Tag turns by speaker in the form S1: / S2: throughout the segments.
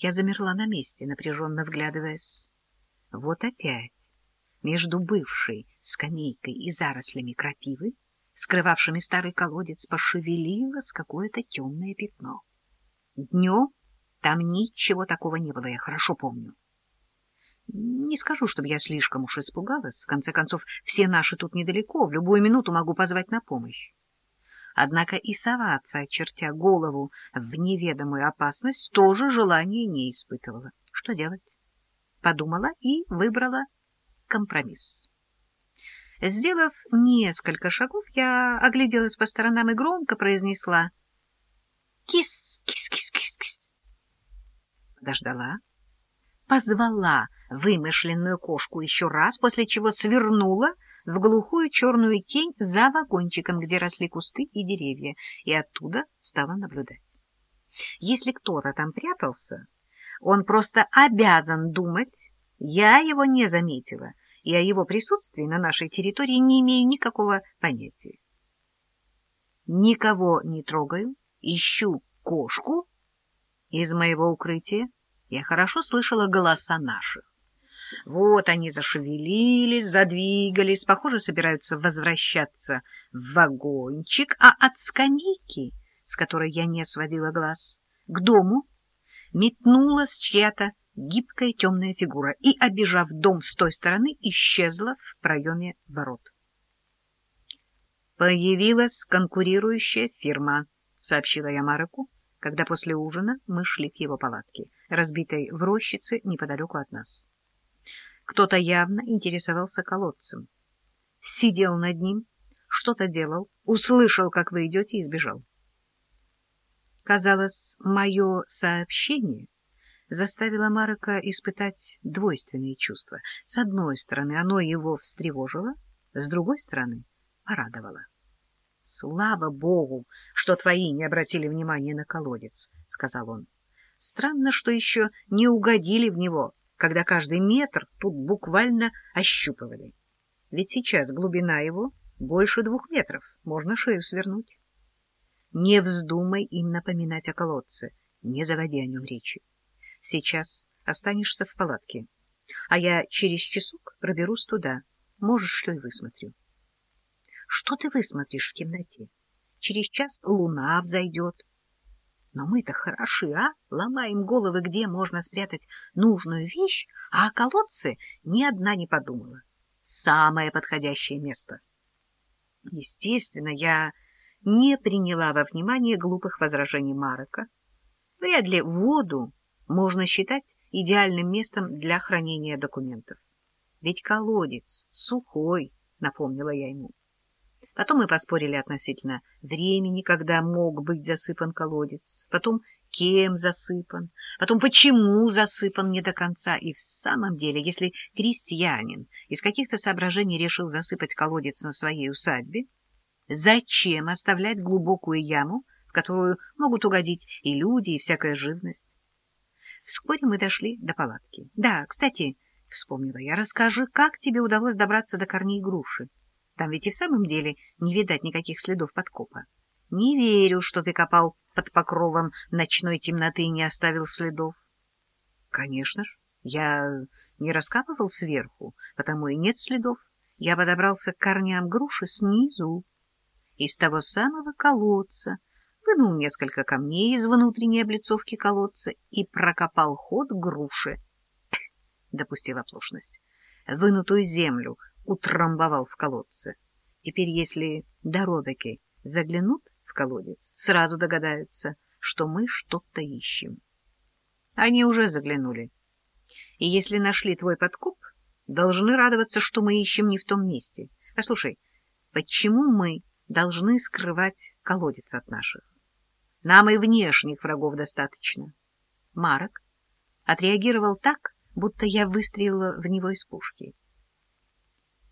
S1: Я замерла на месте, напряженно вглядываясь. Вот опять между бывшей скамейкой и зарослями крапивы, скрывавшими старый колодец, пошевелилось какое-то темное пятно. Днем там ничего такого не было, я хорошо помню. Не скажу, чтобы я слишком уж испугалась. В конце концов, все наши тут недалеко, в любую минуту могу позвать на помощь. Однако и соваться, очертя голову в неведомую опасность, тоже желания не испытывала. Что делать? Подумала и выбрала компромисс. Сделав несколько шагов, я огляделась по сторонам и громко произнесла «Кис, кис, кис, кис, кис». Подождала, позвала вымышленную кошку еще раз, после чего свернула в глухую черную тень за вагончиком, где росли кусты и деревья, и оттуда стала наблюдать. Если кто-то там прятался, он просто обязан думать, я его не заметила, и о его присутствии на нашей территории не имею никакого понятия. Никого не трогаю, ищу кошку. Из моего укрытия я хорошо слышала голоса наших. Вот они зашевелились, задвигались, похоже, собираются возвращаться в вагончик, а от скамейки, с которой я не сводила глаз, к дому метнулась чья-то гибкая темная фигура и, обижав дом с той стороны, исчезла в проеме ворот. «Появилась конкурирующая фирма», — сообщила я Мареку, когда после ужина мы шли к его палатке, разбитой в рощице неподалеку от нас. Кто-то явно интересовался колодцем. Сидел над ним, что-то делал, услышал, как вы идете, и сбежал. Казалось, мое сообщение — заставило Марека испытать двойственные чувства. С одной стороны, оно его встревожило, с другой стороны, порадовало. — Слава богу, что твои не обратили внимания на колодец, — сказал он. — Странно, что еще не угодили в него, когда каждый метр тут буквально ощупывали. Ведь сейчас глубина его больше двух метров, можно шею свернуть. Не вздумай им напоминать о колодце, не заводи о нем речи. Сейчас останешься в палатке, а я через часок проберусь туда. Можешь, что и высмотрю. Что ты высмотришь в темноте? Через час луна взойдет. Но мы-то хороши, а? Ломаем головы, где можно спрятать нужную вещь, а о колодце ни одна не подумала. Самое подходящее место. Естественно, я не приняла во внимание глупых возражений Марека. Вряд ли воду можно считать идеальным местом для хранения документов. Ведь колодец сухой, напомнила я ему. Потом мы поспорили относительно времени, когда мог быть засыпан колодец, потом кем засыпан, потом почему засыпан не до конца. И в самом деле, если крестьянин из каких-то соображений решил засыпать колодец на своей усадьбе, зачем оставлять глубокую яму, в которую могут угодить и люди, и всякая живность? Вскоре мы дошли до палатки. Да, кстати, — вспомнила я, — расскажи, как тебе удалось добраться до корней груши? Там ведь и в самом деле не видать никаких следов подкопа. Не верю, что ты копал под покровом ночной темноты и не оставил следов. Конечно ж, я не раскапывал сверху, потому и нет следов. Я подобрался к корням груши снизу, из того самого колодца, вынул несколько камней из внутренней облицовки колодца и прокопал ход груши. Допустил оплошность. Вынутую землю утрамбовал в колодце. Теперь, если дородоки заглянут в колодец, сразу догадаются, что мы что-то ищем. Они уже заглянули. И если нашли твой подкоп, должны радоваться, что мы ищем не в том месте. Послушай, почему мы должны скрывать колодец от наших? Нам и внешних врагов достаточно. Марок отреагировал так, будто я выстрелила в него из пушки.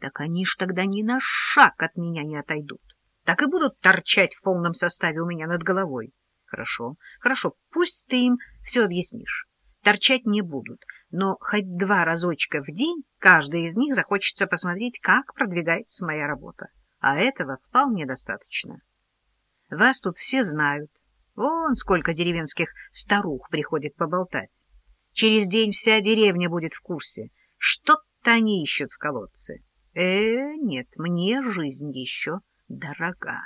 S1: Так они ж тогда ни на шаг от меня не отойдут. Так и будут торчать в полном составе у меня над головой. Хорошо, хорошо, пусть ты им все объяснишь. Торчать не будут, но хоть два разочка в день каждый из них захочется посмотреть, как продвигается моя работа. А этого вполне достаточно. Вас тут все знают, Вон сколько деревенских старух приходит поболтать. Через день вся деревня будет в курсе. Что-то они ищут в колодце. Э, нет, мне жизнь еще дорога.